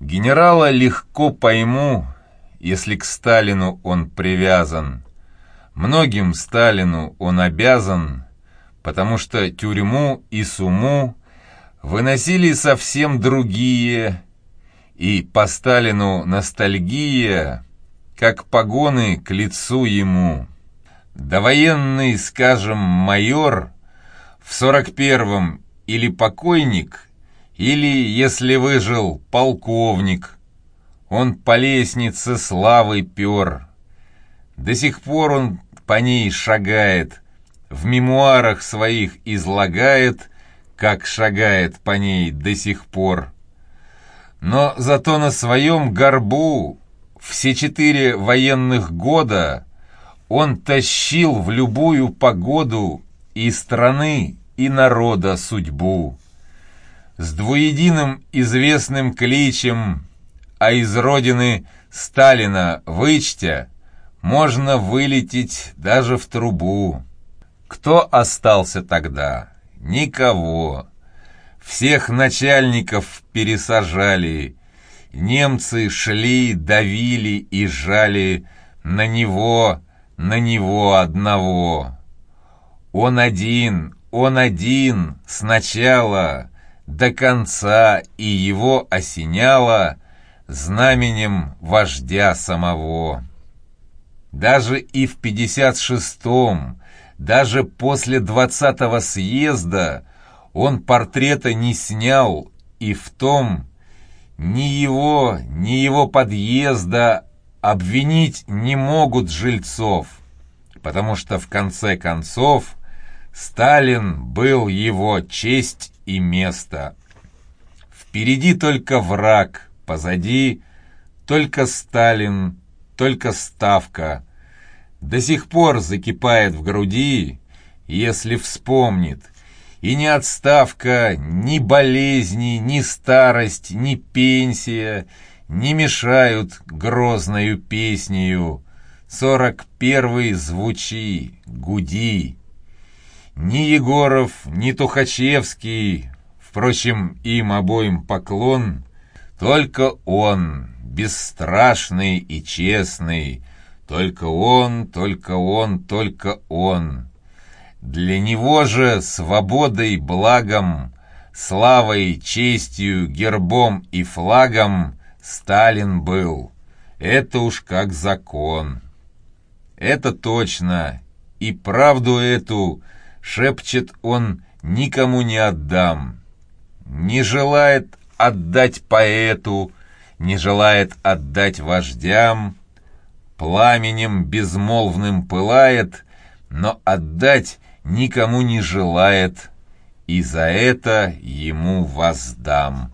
Генерала легко пойму, если к Сталину он привязан. Многим Сталину он обязан, потому что тюрьму и суму выносили совсем другие, и по Сталину ностальгия, как погоны к лицу ему. Довоенный, скажем, майор в сорок первом или покойник, или, если выжил, полковник. Он по лестнице славы пер. До сих пор он по ней шагает, в мемуарах своих излагает, как шагает по ней до сих пор. Но зато на своем горбу все четыре военных года он тащил в любую погоду и страны, и народа судьбу. С двуединым известным кличем, а из родины Сталина вычтя, можно вылететь даже в трубу. Кто остался тогда? Никого. Всех начальников пересажали. Немцы шли, давили и жали на него, на него одного. Он один, он один, сначала, до конца, и его осеняло знаменем вождя самого. Даже и в 56-м, даже после 20-го съезда он портрета не снял, и в том ни его, ни его подъезда обвинить не могут жильцов, потому что в конце концов Сталин был его честь и место. Впереди только враг, позади только Сталин, только Ставка. До сих пор закипает в груди, если вспомнит. И ни отставка, ни болезни, ни старость, ни пенсия не мешают грозною песнею. Сорок первый звучи, гуди. Ни Егоров, ни Тухачевский, впрочем, им обоим поклон, только он, бесстрашный и честный, только он, только он, только он. Для него же свободой, благом, славой, честью, гербом и флагом Сталин был. Это уж как закон. Это точно, и правду эту шепчет он никому не отдам. Не желает отдать поэту, не желает отдать вождям, пламенем безмолвным пылает, но отдать никому не желает, и за это ему воздам».